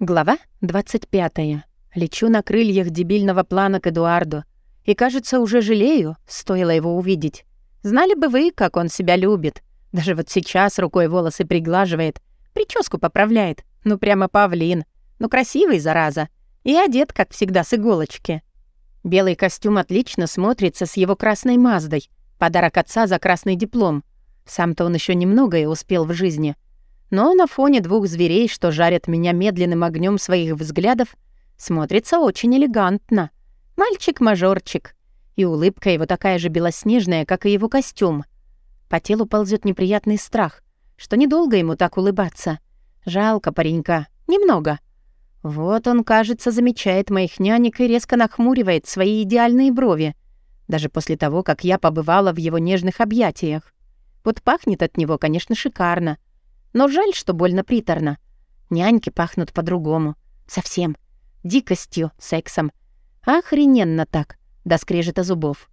Глава 25. Лечу на крыльях дебильного плана к Эдуарду. И, кажется, уже жалею, стоило его увидеть. Знали бы вы, как он себя любит. Даже вот сейчас рукой волосы приглаживает, прическу поправляет. Ну, прямо павлин. Ну, красивый, зараза. И одет, как всегда, с иголочки. Белый костюм отлично смотрится с его красной Маздой. Подарок отца за красный диплом. Сам-то он еще немногое успел в жизни — но на фоне двух зверей, что жарят меня медленным огнем своих взглядов, смотрится очень элегантно. Мальчик-мажорчик. И улыбка его такая же белоснежная, как и его костюм. По телу ползет неприятный страх, что недолго ему так улыбаться. Жалко паренька. Немного. Вот он, кажется, замечает моих нянек и резко нахмуривает свои идеальные брови. Даже после того, как я побывала в его нежных объятиях. Вот пахнет от него, конечно, шикарно — но жаль, что больно приторно. Няньки пахнут по-другому. Совсем. Дикостью, сексом. Охрененно так, до скрежета зубов.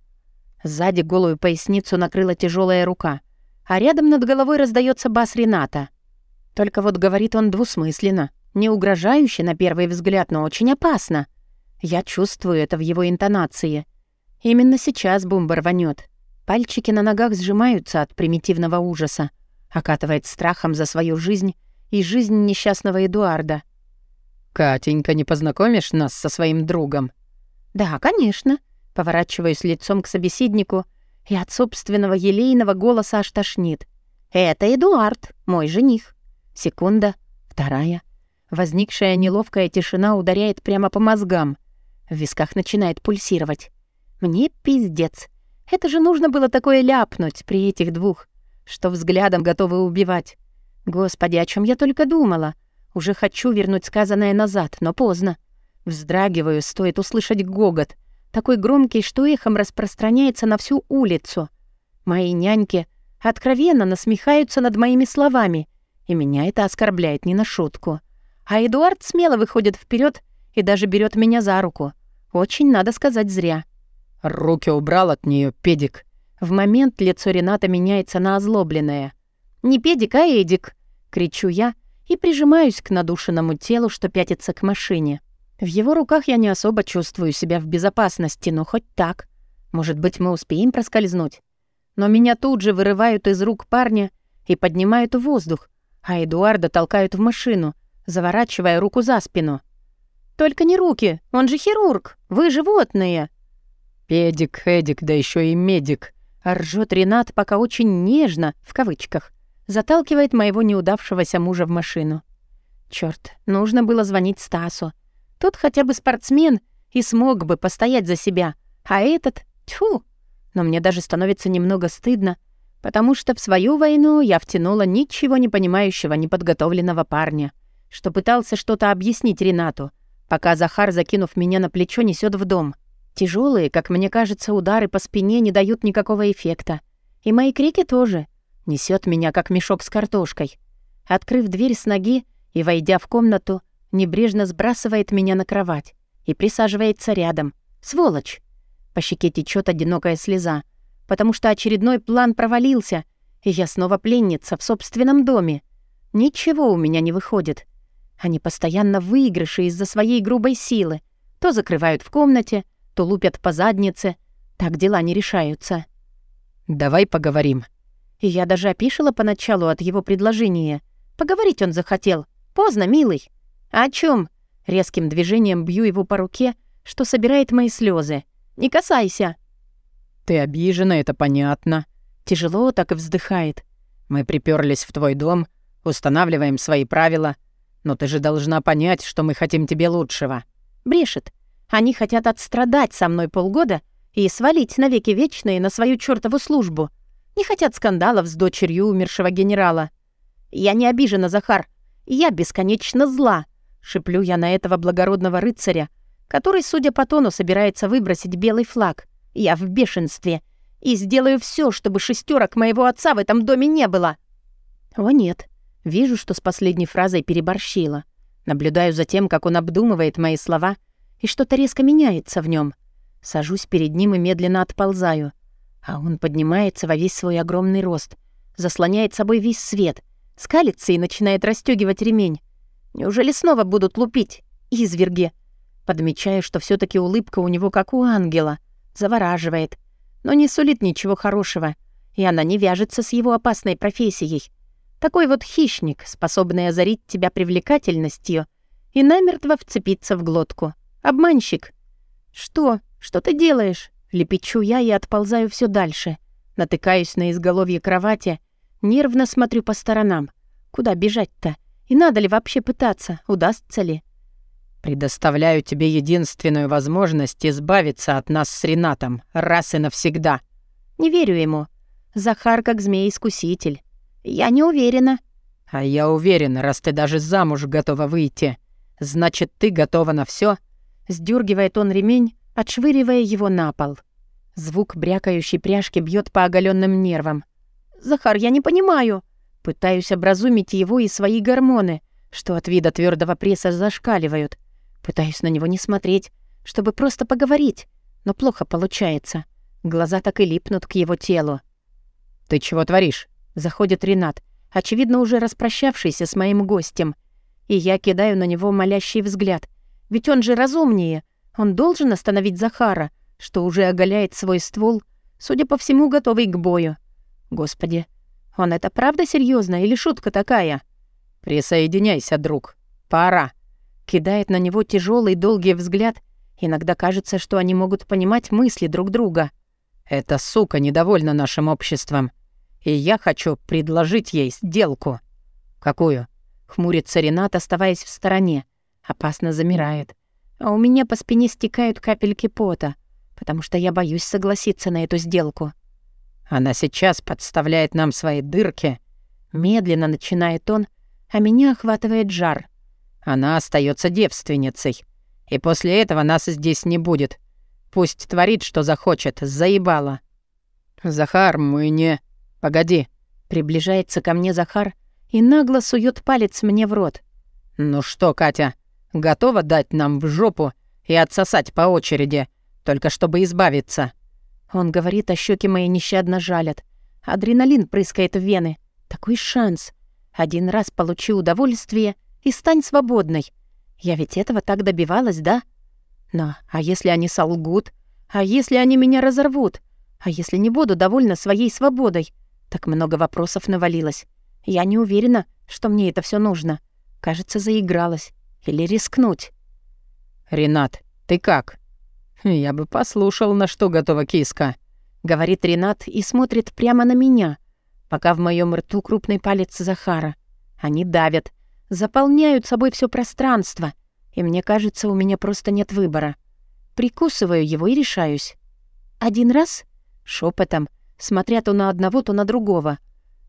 Сзади голую поясницу накрыла тяжелая рука, а рядом над головой раздается бас Рената. Только вот говорит он двусмысленно, не угрожающе на первый взгляд, но очень опасно. Я чувствую это в его интонации. Именно сейчас бомба рванет. Пальчики на ногах сжимаются от примитивного ужаса окатывает страхом за свою жизнь и жизнь несчастного Эдуарда. «Катенька, не познакомишь нас со своим другом?» «Да, конечно», — поворачиваюсь лицом к собеседнику, и от собственного елейного голоса аж тошнит. «Это Эдуард, мой жених». Секунда, вторая. Возникшая неловкая тишина ударяет прямо по мозгам. В висках начинает пульсировать. «Мне пиздец. Это же нужно было такое ляпнуть при этих двух что взглядом готовы убивать. Господи, о чем я только думала. Уже хочу вернуть сказанное назад, но поздно. Вздрагиваю, стоит услышать гогот. Такой громкий, что эхом распространяется на всю улицу. Мои няньки откровенно насмехаются над моими словами, и меня это оскорбляет не на шутку. А Эдуард смело выходит вперед и даже берет меня за руку. Очень, надо сказать, зря. «Руки убрал от нее, педик», в момент лицо Рената меняется на озлобленное. «Не педик, а Эдик!» — кричу я и прижимаюсь к надушенному телу, что пятится к машине. В его руках я не особо чувствую себя в безопасности, но хоть так. Может быть, мы успеем проскользнуть? Но меня тут же вырывают из рук парня и поднимают в воздух, а Эдуарда толкают в машину, заворачивая руку за спину. «Только не руки, он же хирург, вы животные!» «Педик, Эдик, да еще и медик!» Ржет Ренат пока очень нежно, в кавычках, заталкивает моего неудавшегося мужа в машину. Черт, нужно было звонить Стасу. Тот хотя бы спортсмен и смог бы постоять за себя. А этот... Тьфу! Но мне даже становится немного стыдно, потому что в свою войну я втянула ничего не понимающего, неподготовленного парня, что пытался что-то объяснить Ренату, пока Захар, закинув меня на плечо, несет в дом — Тяжелые, как мне кажется, удары по спине не дают никакого эффекта. И мои крики тоже. Несет меня, как мешок с картошкой. Открыв дверь с ноги и, войдя в комнату, небрежно сбрасывает меня на кровать и присаживается рядом. Сволочь! По щеке течет одинокая слеза, потому что очередной план провалился, и я снова пленница в собственном доме. Ничего у меня не выходит. Они постоянно в выигрыше из-за своей грубой силы. То закрывают в комнате, то лупят по заднице. Так дела не решаются. «Давай поговорим». И я даже опишила поначалу от его предложения. Поговорить он захотел. Поздно, милый. «О чем? Резким движением бью его по руке, что собирает мои слезы. «Не касайся!» «Ты обижена, это понятно». Тяжело так и вздыхает. «Мы приперлись в твой дом, устанавливаем свои правила, но ты же должна понять, что мы хотим тебе лучшего». Брешет. Они хотят отстрадать со мной полгода и свалить навеки вечные на свою чёртову службу. Не хотят скандалов с дочерью умершего генерала. Я не обижена, Захар. Я бесконечно зла. Шиплю я на этого благородного рыцаря, который, судя по тону, собирается выбросить белый флаг. Я в бешенстве. И сделаю все, чтобы шестерок моего отца в этом доме не было. О нет. Вижу, что с последней фразой переборщила. Наблюдаю за тем, как он обдумывает мои слова — и что-то резко меняется в нем. Сажусь перед ним и медленно отползаю. А он поднимается во весь свой огромный рост, заслоняет собой весь свет, скалится и начинает расстёгивать ремень. Неужели снова будут лупить? Изверги. Подмечаю, что все таки улыбка у него как у ангела. Завораживает. Но не сулит ничего хорошего. И она не вяжется с его опасной профессией. Такой вот хищник, способный озарить тебя привлекательностью и намертво вцепиться в глотку. Обманщик. «Что? Что ты делаешь?» Лепечу я и отползаю все дальше. Натыкаюсь на изголовье кровати, нервно смотрю по сторонам. Куда бежать-то? И надо ли вообще пытаться? Удастся ли? «Предоставляю тебе единственную возможность избавиться от нас с Ренатом раз и навсегда». Не верю ему. Захар как змей-искуситель. Я не уверена. А я уверен, раз ты даже замуж готова выйти. Значит, ты готова на все. Сдергивает он ремень, отшвыривая его на пол. Звук брякающей пряжки бьет по оголенным нервам. «Захар, я не понимаю!» Пытаюсь образумить его и свои гормоны, что от вида твердого пресса зашкаливают. Пытаюсь на него не смотреть, чтобы просто поговорить, но плохо получается. Глаза так и липнут к его телу. «Ты чего творишь?» Заходит Ренат, очевидно, уже распрощавшийся с моим гостем. И я кидаю на него молящий взгляд. Ведь он же разумнее. Он должен остановить Захара, что уже оголяет свой ствол, судя по всему, готовый к бою. Господи, он это правда серьезно или шутка такая? «Присоединяйся, друг. Пора». Кидает на него тяжелый долгий взгляд. Иногда кажется, что они могут понимать мысли друг друга. «Эта сука недовольна нашим обществом и я хочу предложить ей сделку». «Какую?» — хмурится Ренат, оставаясь в стороне. Опасно замирает. А у меня по спине стекают капельки пота, потому что я боюсь согласиться на эту сделку. «Она сейчас подставляет нам свои дырки». Медленно начинает он, а меня охватывает жар. «Она остается девственницей. И после этого нас здесь не будет. Пусть творит, что захочет, заебала». «Захар, мы не...» «Погоди». Приближается ко мне Захар и нагло сует палец мне в рот. «Ну что, Катя, готова дать нам в жопу и отсосать по очереди, только чтобы избавиться?» Он говорит, а щеки мои нещадно жалят. Адреналин прыскает в вены. Такой шанс. Один раз получи удовольствие и стань свободной. Я ведь этого так добивалась, да? Но, а если они солгут? А если они меня разорвут? А если не буду довольна своей свободой? Так много вопросов навалилось. Я не уверена, что мне это все нужно. Кажется, заигралась. Или рискнуть. «Ренат, ты как?» «Я бы послушал, на что готова киска», — говорит Ренат и смотрит прямо на меня, пока в моем рту крупный палец Захара. Они давят, заполняют собой все пространство, и мне кажется, у меня просто нет выбора. Прикусываю его и решаюсь. Один раз, шепотом, смотря то на одного, то на другого.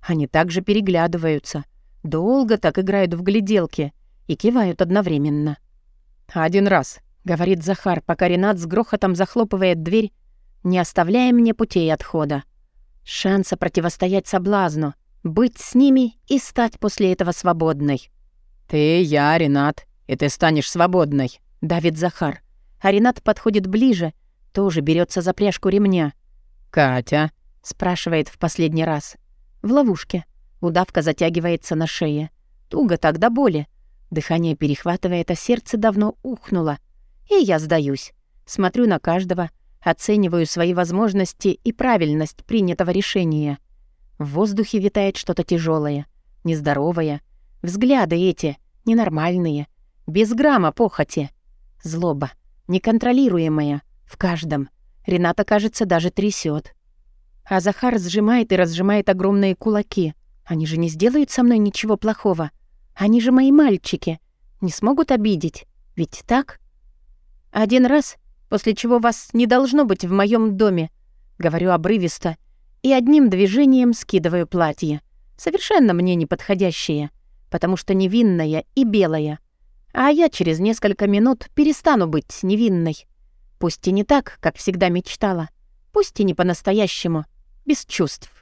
Они также переглядываются. Долго так играют в гляделки и кивают одновременно. «Один раз», — говорит Захар, пока Ренат с грохотом захлопывает дверь, не оставляя мне путей отхода. Шанса противостоять соблазну, быть с ними и стать после этого свободной. «Ты, я, Ренат, и ты станешь свободной», — давит Захар. А Ренат подходит ближе, тоже берется за пряжку ремня. «Катя», спрашивает в последний раз. В ловушке. Удавка затягивается на шее. Туго так до боли. Дыхание перехватывает, а сердце давно ухнуло. И я сдаюсь. Смотрю на каждого, оцениваю свои возможности и правильность принятого решения. В воздухе витает что-то тяжелое, нездоровое. Взгляды эти, ненормальные, без грамма похоти. Злоба, неконтролируемая, в каждом. Рената, кажется, даже трясет. А Захар сжимает и разжимает огромные кулаки. Они же не сделают со мной ничего плохого. Они же мои мальчики. Не смогут обидеть. Ведь так? Один раз, после чего вас не должно быть в моем доме, говорю обрывисто и одним движением скидываю платье. Совершенно мне неподходящее, потому что невинная и белая. А я через несколько минут перестану быть невинной. Пусть и не так, как всегда мечтала. Пусть и не по-настоящему без чувств.